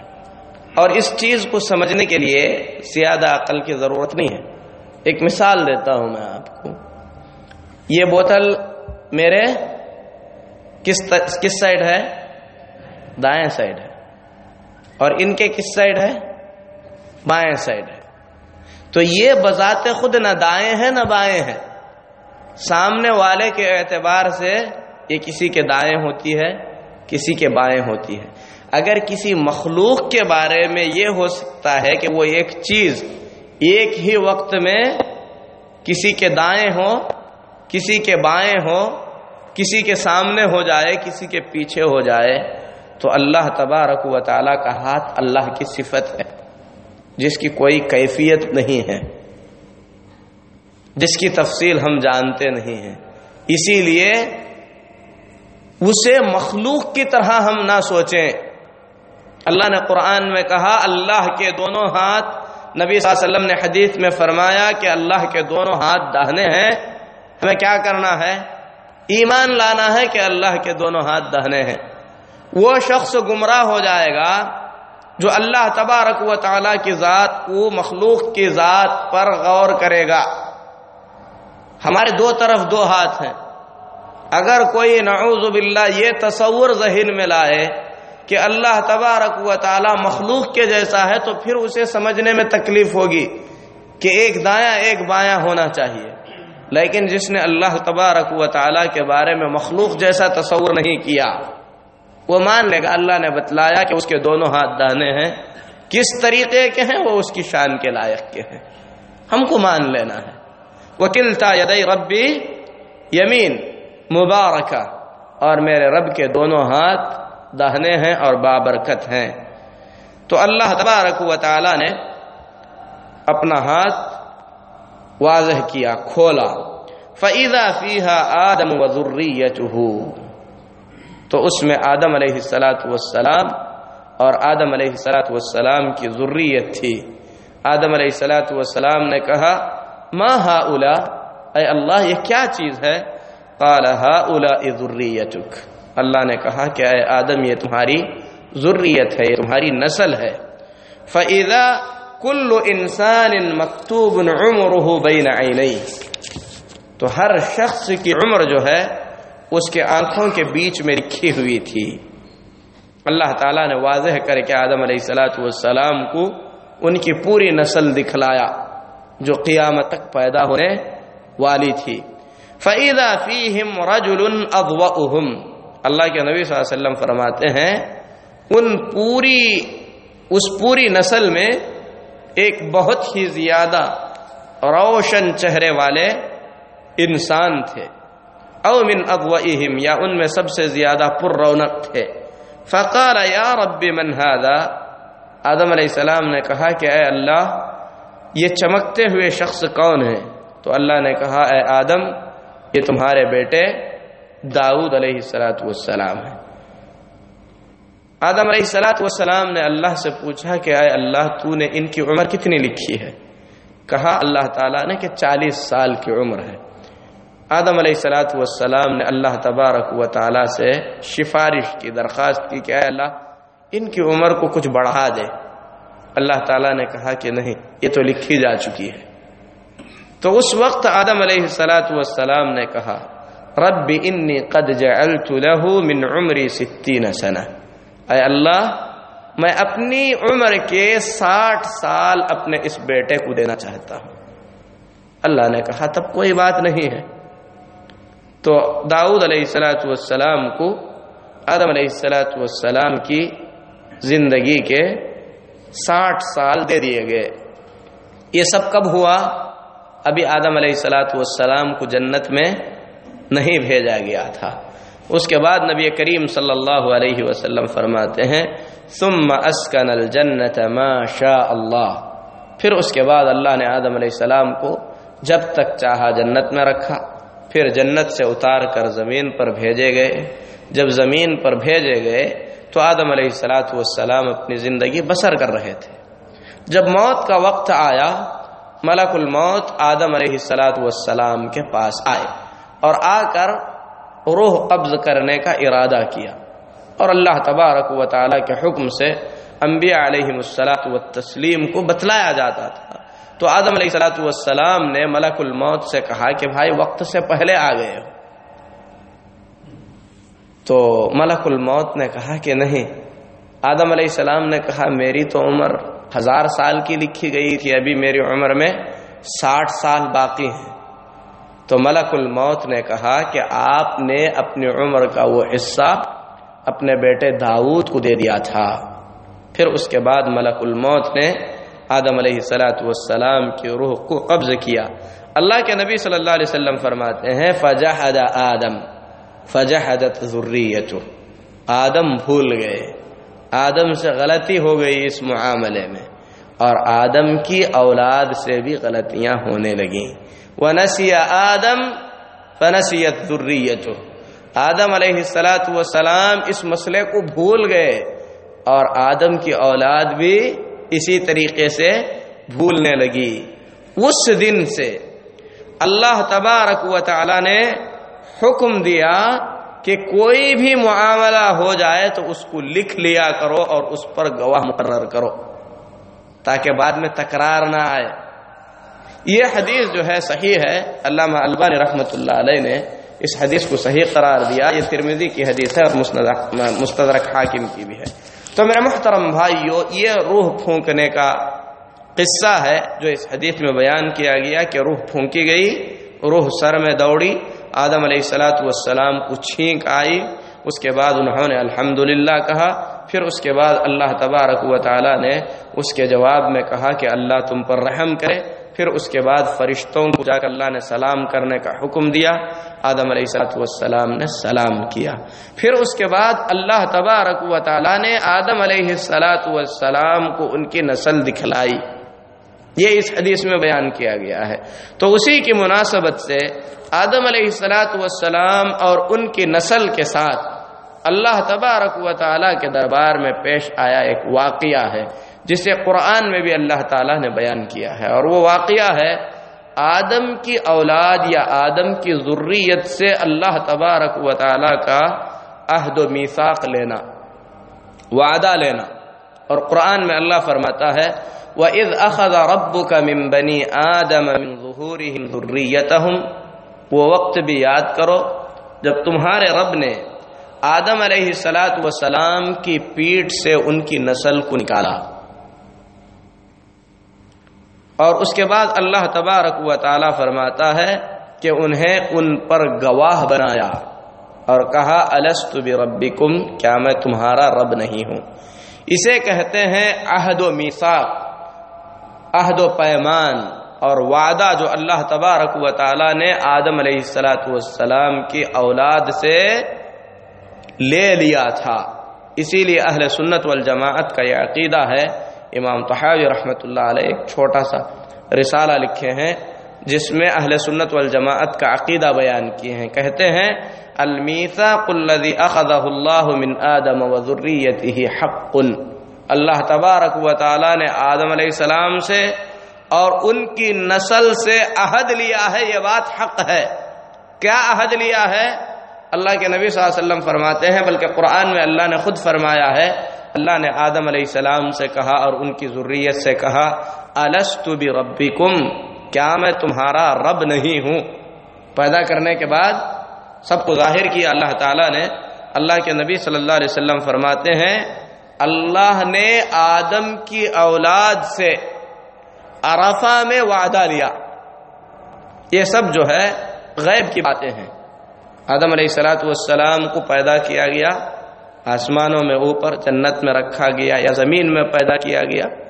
اور اس چیز کو سمجھنے کے لیے زیادہ عقل کی ضرورت نہیں ہے۔ ایک مثال دیتا ہوں میں آپ کو۔ یہ بوتل میرے کس کس سائڈ ہے؟ دائیں سائڈ ہے۔ اور ان کے کس سائڈ ہے؟ بائیں سائڈ ہے۔ تو یہ بذات خود نہ دائیں ہیں نہ بائیں ہیں۔ سامنے والے کے اعتبار سے یہ کسی کے دائیں ہوتی ہے، کسی کے بائیں ہوتی ہے۔ اگر کسی مخلوق کے بارے میں یہ ہو سکتا ہے کہ وہ ایک چیز ایک ہی وقت میں کسی کے دائیں ہو، کسی کے بائیں ہو، کسی کے سامنے ہو جائے، کسی کے پیچھے ہو جائے، تو اللہ تبارک و تعالی کا ہاتھ اللہ کی صفت ہے، جس کی کوئی کیفیت نہیں ہے۔ جس کی تفصیل ہم جانتے نہیں ہیں۔ اسی لیے اسے مخلوق کی طرح ہم نہ سوچیں۔ اللہ نے قرآن میں کہا، اللہ کے دونوں ہاتھ، نبی صلی اللہ علیہ وسلم نے حدیث میں فرمایا کہ اللہ کے دونوں ہاتھ دہنے ہیں۔ ہمیں کیا کرنا ہے؟ ایمان لانا ہے کہ اللہ کے دونوں ہاتھ دہنے ہیں۔ وہ شخص گمراہ ہو جائے گا جو اللہ تبارک و تعالی کی ذات کو مخلوق کی ذات پر غور کرے گا۔ ہمارے دو طرف دو ہاتھ ہیں۔ اگر کوئی نعوذ باللہ یہ تصور ذہن میں لائے کہ اللہ تبارک و تعالی مخلوق کے جیسا ہے تو پھر اسے سمجھنے میں تکلیف ہوگی کہ ایک دایاں ایک بایاں ہونا چاہیے۔ لیکن جس نے اللہ تبارک و تعالی کے بارے میں مخلوق جیسا تصور نہیں کیا، وہ مان لے گا اللہ نے بتلایا کہ اس کے دونوں ہاتھ دانے ہیں۔ کس طریقے کے ہیں؟ وہ اس کی شان کے لائق کے ہیں۔ ہم کو مان لینا ہے۔ وکلتا یدئی ربی یمین مبارکہ اور میرے رب کے دونوں ہاتھ دہنے ہیں اور بابرکت ہیں۔ تو اللہ تبارک و تعالی نے اپنا ہاتھ واضح کیا، کھولا۔ فعیدہ فیحا آدم وزری تو اس میں آدم علیہ السلاۃ والسلام اور آدم علیہ السلاۃ والسلام کی ضروریت تھی۔ آدم علیہ السلاۃ والسلام نے کہا ما ہا الا اے اللہ، یہ کیا چیز ہے؟ قال ہا الا ذریتک۔ اللہ نے کہا کہ اے آدم، یہ تمہاری ضروریت ہے، یہ تمہاری نسل ہے۔ فعیدہ کل انسان مکتوب عمره بین عینی تو ہر شخص کی عمر جو ہے، اس کے آنکھوں کے بیچ میں لکھی ہوئی تھی۔ اللہ تعالیٰ نے واضح کر کے آدم علیہ السلاۃ والسلام کو ان کی پوری نسل دکھلایا۔ جو قیامت تک پیدا ہونے والی تھی۔ فعیدہ فیم رجل ادوم اللہ کے نبی صلی اللہ علیہ وسلم فرماتے ہیں، ان پوری، اس پوری نسل میں ایک بہت ہی زیادہ روشن چہرے والے انسان تھے۔ او من اغوئہم یا ان میں سب سے زیادہ پر رونق تھے۔ فقال یا رب من هذا؟ آدم علیہ السلام نے کہا کہ اے اللہ یہ چمکتے ہوئے شخص کون ہے؟ تو اللہ نے کہا، اے آدم، یہ تمہارے بیٹے داؤد علیہ السلاۃ والسلام ہے۔ آدم علیہ السلاۃ والسلام نے اللہ سے پوچھا کہ، اے اللہ، تو نے ان کی عمر کتنی لکھی ہے؟ کہا، اللہ تعالیٰ نے کہ چالیس سال کی عمر ہے۔ آدم علیہ السلاۃ والسلام نے اللہ تبارک و تعالیٰ سے سفارش کی، درخواست کی کہ، اے اللہ، ان کی عمر کو کچھ بڑھا دے۔ اللہ تعالیٰ نے کہا کہ نہیں، یہ تو لکھی جا چکی ہے۔ تو اس وقت آدم علیہ السلاۃ والسلام نے کہا، رب انی قد جعلت له من عمری ستین سنہ۔ اے اللہ، میں اپنی عمر کے ساٹھ سال اپنے اس بیٹے کو دینا چاہتا ہوں۔ اللہ نے کہا، تب کوئی بات نہیں ہے۔ تو داؤد علیہ السلاۃ والسلام کو آدم علیہ السلاۃ والسلام کی زندگی کے ساٹھ سال دے دیے گئے۔ یہ سب کب ہوا؟ ابھی آدم علیہ السلاۃ والسلام کو جنت میں نہیں بھیجا گیا تھا۔ اس کے بعد نبی کریم صلی اللہ علیہ وسلم فرماتے ہیں، ثم اسکن الجنت ما شاء اللہ۔ پھر اس کے بعد اللہ نے آدم علیہ السلام کو جب تک چاہا جنت میں رکھا۔ پھر جنت سے اتار کر زمین پر بھیجے گئے۔ جب زمین پر بھیجے گئے تو آدم علیہ السلاۃ والسلام اپنی زندگی بسر کر رہے تھے۔ جب موت کا وقت آیا، ملک الموت آدم علیہ السلاۃ والسلام کے پاس آئے اور آ کر روح قبض کرنے کا ارادہ کیا۔ اور اللہ تبارک و تعالیٰ کے حکم سے انبیاء علیہ السلاۃ و تسلیم کو بتلایا جاتا تھا۔ تو آدم علیہ السلاۃ والسلام نے ملک الموت سے کہا کہ بھائی، وقت سے پہلے آ گئے ہو۔ تو ملک الموت نے کہا کہ نہیں۔ آدم علیہ السلام نے کہا، میری تو عمر ہزار سال کی لکھی گئی تھی ابھی میری عمر میں ساٹھ سال باقی ہیں۔ تو ملک الموت نے کہا کہ آپ نے اپنی عمر کا وہ حصہ اپنے بیٹے داود کو دے دیا تھا۔ پھر اس کے بعد ملک الموت نے آدم علیہ سلاۃ والسلام کی روح کو قبض کیا۔ اللہ کے نبی صلی اللہ علیہ وسلم فرماتے ہیں، فجحد آدم۔ فجحدت ذریت آدم بھول گئے۔ آدم سے غلطی ہو گئی اس معاملے میں۔ اور آدم کی اولاد سے بھی غلطیاں ہونے لگیں۔ وہ نسی آدم، فنسیت ذریت آدم علیہ السلاۃ وسلام اس مسئلے کو بھول گئے۔ اور آدم کی اولاد بھی اسی طریقے سے بھولنے لگی۔ اس دن سے اللہ تبارک و تعالی نے حکم دیا کہ کوئی بھی معاملہ ہو جائے تو اس کو لکھ لیا کرو اور اس پر گواہ مقرر کرو تاکہ بعد میں تکرار نہ آئے۔ یہ حدیث جو ہے صحیح ہے۔ علامہ البانی رحمۃ اللہ علیہ نے اس حدیث کو صحیح قرار دیا۔ یہ ترمیدی کی حدیث ہے اور مستدرک حاکم کی بھی ہے۔ تو میرا محترم بھائیو، یہ روح پھونکنے کا قصہ ہے جو اس حدیث میں بیان کیا گیا کہ روح پھونکی گئی، روح سر میں دوڑی۔ آدم علیہ السلاۃ والسلام کو چھینک آئی، اس کے بعد انہوں نے الحمد کہا، پھر اس کے بعد اللہ تبارک و تعالی نے اس کے جواب میں کہا کہ اللہ تم پر رحم کرے، پھر اس کے بعد فرشتوں کو جا کر اللہ نے سلام کرنے کا حکم دیا، آدم علیہ السلاۃ والسلام نے سلام کیا۔ پھر اس کے بعد اللہ تبارک و تعالیٰ نے آدم علیہ السلاۃ والسلام کو ان کی نسل دکھلائی۔ یہ اس حدیث میں بیان کیا گیا ہے۔ تو اسی کی مناسبت سے آدم علیہ السلاۃ والسلام اور ان کی نسل کے ساتھ اللہ تبارک و تعالیٰ کے دربار میں پیش آیا ایک واقعہ ہے، جسے قرآن میں بھی اللہ تعالیٰ نے بیان کیا ہے۔ اور وہ واقعہ ہے، آدم کی اولاد یا آدم کی ضروریت سے اللہ تبارک و تعالیٰ کا عہد و میساق لینا، وعدہ لینا۔ اور قرآن میں اللہ فرماتا ہے وہ عز اخذ رب کا ممبنی آدم ضروریت وہ وقت بھی یاد کرو جب تمہارے رب نے آدم علیہ السلاۃ وسلام کی پیٹ سے ان کی نسل کو نکالا۔ اور اس کے بعد اللہ تبارک و تعالی فرماتا ہے کہ انہیں ان پر گواہ بنایا اور کہا السط بربکم کیا میں تمہارا رب نہیں ہوں۔ اسے کہتے ہیں عہد و میسا عہد و پیمان اور وعدہ جو اللہ تبارک و تعالی نے آدم علیہ السلاۃ والسلام کی اولاد سے لے لیا تھا۔ اسی لیے اہل سنت والجماعت کا یہ عقیدہ ہے۔ امام تحاوی رحمۃ اللہ علیہ ایک چھوٹا سا رسالہ لکھے ہیں۔ جس میں اہل سنت والجماعت کا عقیدہ بیان کیے ہیں۔ کہتے ہیں المیسا الذي اخذه الله من آدم وذريته حق اللہ تبارک و تعالی نے آدم علیہ السلام سے اور ان کی نسل سے عہد لیا ہے، یہ بات حق ہے۔ کیا عہد لیا ہے؟ اللہ کے نبی صلی اللہ علیہ وسلم فرماتے ہیں، بلکہ قرآن میں اللہ نے خود فرمایا ہے۔ اللہ نے آدم علیہ السلام سے کہا اور ان کی ضروریت سے کہا السط بربکم۔ کیا میں تمہارا رب نہیں ہوں؟ پیدا کرنے کے بعد سب کو ظاہر کیا اللہ تعالیٰ نے۔ اللہ کے نبی صلی اللہ علیہ وسلم فرماتے ہیں، اللہ نے آدم کی اولاد سے عرفہ میں وعدہ لیا۔ یہ سب جو ہے غیب کی باتیں ہیں۔ آدم علیہ السلاۃ والسلام کو پیدا کیا گیا، آسمانوں میں اوپر، جنت میں رکھا گیا یا زمین میں پیدا کیا گیا۔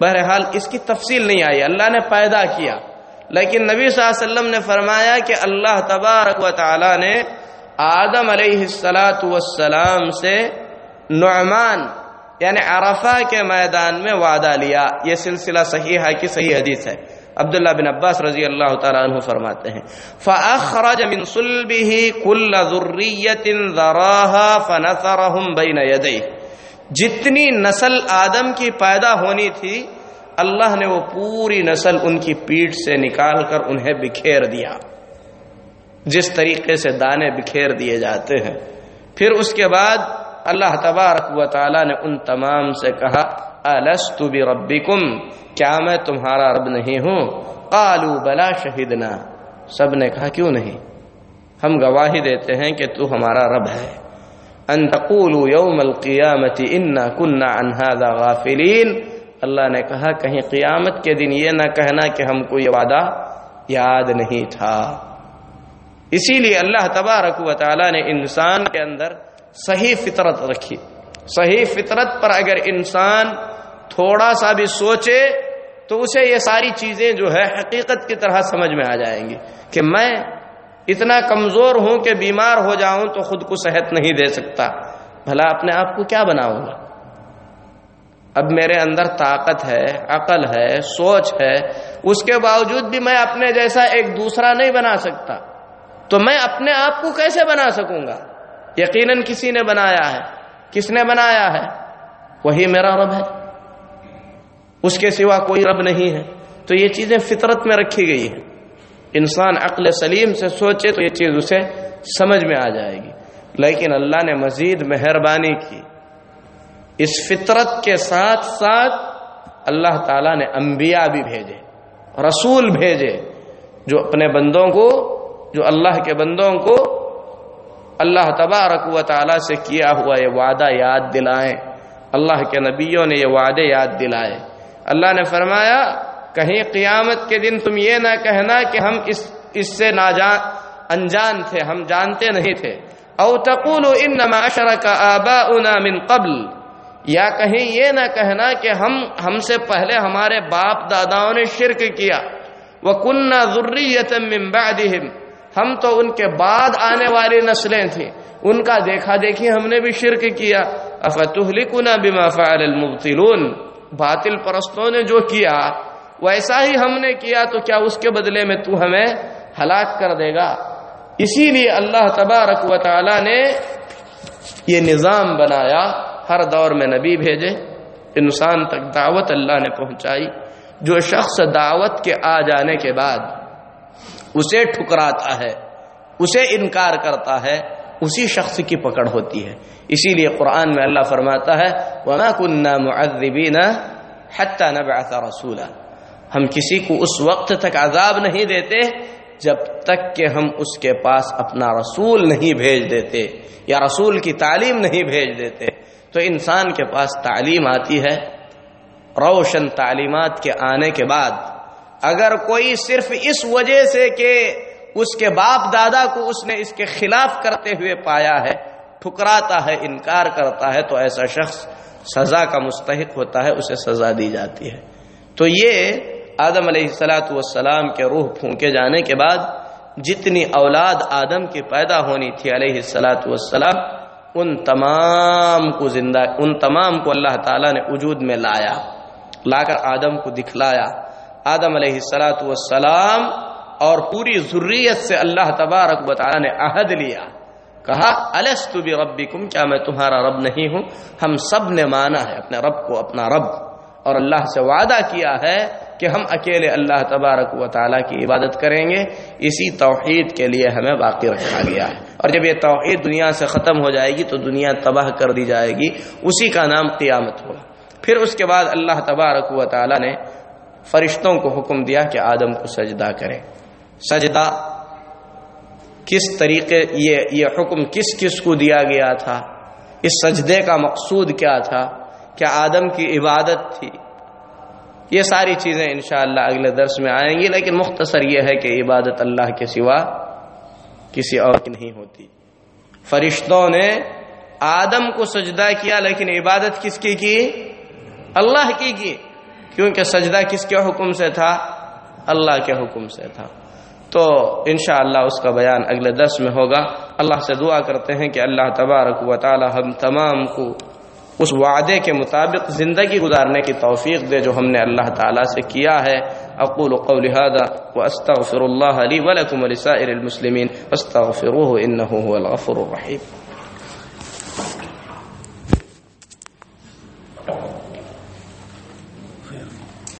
بہرحال اس کی تفصیل نہیں آئی، اللہ نے پیدا کیا۔ لیکن نبی صلی اللہ علیہ وسلم نے فرمایا کہ اللہ تبارک و تعالی نے آدم علیہ السلاۃ والسلام سے نعمان یعنی عرفہ کے میدان میں وعدہ لیا۔ یہ سلسلہ صحیح ہے کہ صحیح حدیث ہے۔ عبداللہ بن عباس رضی اللہ تعالیٰ عنہ فرماتے ہیں۔ فَأَخْرَجَ مِن صُلْبِهِ كُلَّ ذُرِّيَّةٍ ذَرَاهَا فَنَثَرَهُمْ بَيْنَ يَدَيْهِ۔ جتنی نسل آدم کی پیدا ہونی تھی، اللہ نے وہ پوری نسل ان کی پیٹ سے نکال کر انہیں بکھیر دیا۔ جس طریقے سے دانے بکھیر دیے جاتے ہیں۔ پھر اس کے بعد اللہ تبارک و تعالی نے ان تمام سے کہا السط بربکم، کیا میں تمہارا رب نہیں ہوں؟ قالوا بلا شہدنا سب نے کہا، کیوں نہیں؟ ہم گواہی دیتے ہیں کہ تو ہمارا رب ہے۔ ان تقولوا یوم القیامت انا كنا عن هذا غافلین اللہ نے کہا، کہیں قیامت کے دن یہ نہ کہنا کہ ہم کو یہ وعدہ یاد نہیں تھا۔ اسی لیے اللہ تبارک و تعالی نے انسان کے اندر صحیح فطرت رکھی۔ صحیح فطرت پر اگر انسان تھوڑا سا بھی سوچے، تو اسے یہ ساری چیزیں جو ہے حقیقت کی طرح سمجھ میں آ جائیں گی کہ میں اتنا کمزور ہوں کہ بیمار ہو جاؤں تو خود کو صحت نہیں دے سکتا۔ بھلا اپنے آپ کو کیا بناؤں گا؟ اب میرے اندر طاقت ہے، عقل ہے، سوچ ہے۔ اس کے باوجود بھی میں اپنے جیسا ایک دوسرا نہیں بنا سکتا۔ تو میں اپنے آپ کو کیسے بنا سکوں گا؟ یقیناً کسی نے بنایا ہے۔ کس نے بنایا ہے؟ وہی میرا رب ہے۔ اس کے سوا کوئی رب نہیں ہے۔ تو یہ چیزیں فطرت میں رکھی گئی ہیں۔ انسان عقل سلیم سے سوچے تو یہ چیز اسے سمجھ میں آ جائے گی۔ لیکن اللہ نے مزید مہربانی کی۔ اس فطرت کے ساتھ ساتھ اللہ تعالیٰ نے انبیاء بھی بھیجے، رسول بھیجے، جو اپنے بندوں کو، جو اللہ کے بندوں کو اللہ تبارک و تعالیٰ سے کیا ہوا یہ وعدہ یاد دلائیں۔ اللہ کے نبیوں نے یہ وعدے یاد دلائے۔ اللہ نے فرمایا کہیں قیامت کے دن تم یہ نہ کہنا کہ ہم اس اس سے ناجان انجان تھے، ہم جانتے نہیں تھے۔ او تقول انما اشرك آباؤنا من قبل۔ یا کہیں یہ نہ کہنا کہ ہم ہم سے پہلے ہمارے باپ داداؤں نے شرک کیا۔ وَكُنَّا ذُرِّيَّةً مِّن بَعْدِهِمْ۔ ہم تو ان کے بعد آنے والی نسلیں تھیں۔ ان کا دیکھا دیکھی ہم نے بھی شرک کیا۔ افتہلکنا بما فعل المبطلون۔ باطل پرستوں نے جو کیا۔ ویسا ہی ہم نے کیا تو کیا اس کے بدلے میں تو ہمیں ہلاک کر دے گا؟ اسی لیے اللہ تبارک و تعالی نے یہ نظام بنایا، ہر دور میں نبی بھیجے، انسان تک دعوت اللہ نے پہنچائی، جو شخص دعوت کے آ جانے کے بعد اسے ٹھکراتا ہے، اسے انکار کرتا ہے، اسی شخص کی پکڑ ہوتی ہے۔ اسی لیے قرآن میں اللہ فرماتا ہے، وَمَا كُنَّا مُعَذِّبِينَ حَتَّى نَبْعَثَ رَسُولًا۔ ہم کسی کو اس وقت تک عذاب نہیں دیتے جب تک کہ ہم اس کے پاس اپنا رسول نہیں بھیج دیتے یا رسول کی تعلیم نہیں بھیج دیتے۔ تو انسان کے پاس تعلیم آتی ہے، روشن تعلیمات کے آنے کے بعد۔ اگر کوئی صرف اس وجہ سے کہ اس کے باپ دادا کو اس نے اس کے خلاف کرتے ہوئے پایا ہے، ٹھکراتا ہے، انکار کرتا ہے، تو ایسا شخص سزا کا مستحق ہوتا ہے، اسے سزا دی جاتی ہے۔ تو یہ آدم علیہ السلاۃ والسلام کے روح پھونکے جانے کے بعد جتنی اولاد آدم کی پیدا ہونی تھی علیہ السلاۃ والسلام، ان تمام کو زندہ، ان تمام کو اللہ تعالیٰ نے وجود میں لایا، لا کر آدم کو دکھلایا۔ آدم علیہ السلاۃ والسلام اور پوری ضروریت سے اللہ تبارک و تعالیٰ نے عہد لیا۔ کہا السط بھی ربی کیا میں تمہارا رب نہیں ہوں؟ ہم سب نے مانا ہے اپنے رب کو، اپنا رب۔ اور اللہ سے وعدہ کیا ہے کہ ہم اکیلے اللہ تبارک و تعالیٰ کی عبادت کریں گے، اسی توحید کے لیے ہمیں باقی رکھا گیا ہے۔ اور جب یہ توحید دنیا سے ختم ہو جائے گی تو دنیا تباہ کر دی جائے گی، اسی کا نام قیامت ہوگا۔ پھر اس کے بعد اللہ تبارک و تعالیٰ نے فرشتوں کو حکم دیا کہ آدم کو سجدہ کرے سجدہ کس طریقے، یہ یہ حکم کس کس کو دیا گیا تھا؟ اس سجدے کا مقصود کیا تھا؟ کیا آدم کی عبادت تھی؟ یہ ساری چیزیں انشاءاللہ اگلے درس میں آئیں گی، لیکن مختصر یہ ہے کہ عبادت اللہ کے سوا کسی اور کی نہیں ہوتی۔ فرشتوں نے آدم کو سجدہ کیا، لیکن عبادت کس کی کی؟ اللہ کی کی۔ کیونکہ سجدہ کس کے حکم سے تھا؟ اللہ کے حکم سے تھا۔ تو انشاءاللہ اس کا بیان اگلے درس میں ہوگا۔ اللہ سے دعا کرتے ہیں کہ اللہ تبارک و تعالی ہم تمام کو اس وعدے کے مطابق زندگی گزارنے کی توفیق دے جو ہم نے اللہ تعالیٰ سے کیا ہے۔ اقول قول هذا واستغفر الله لي ولكم ولسائر المسلمين واستغفروه انه هو الغفور الرحيم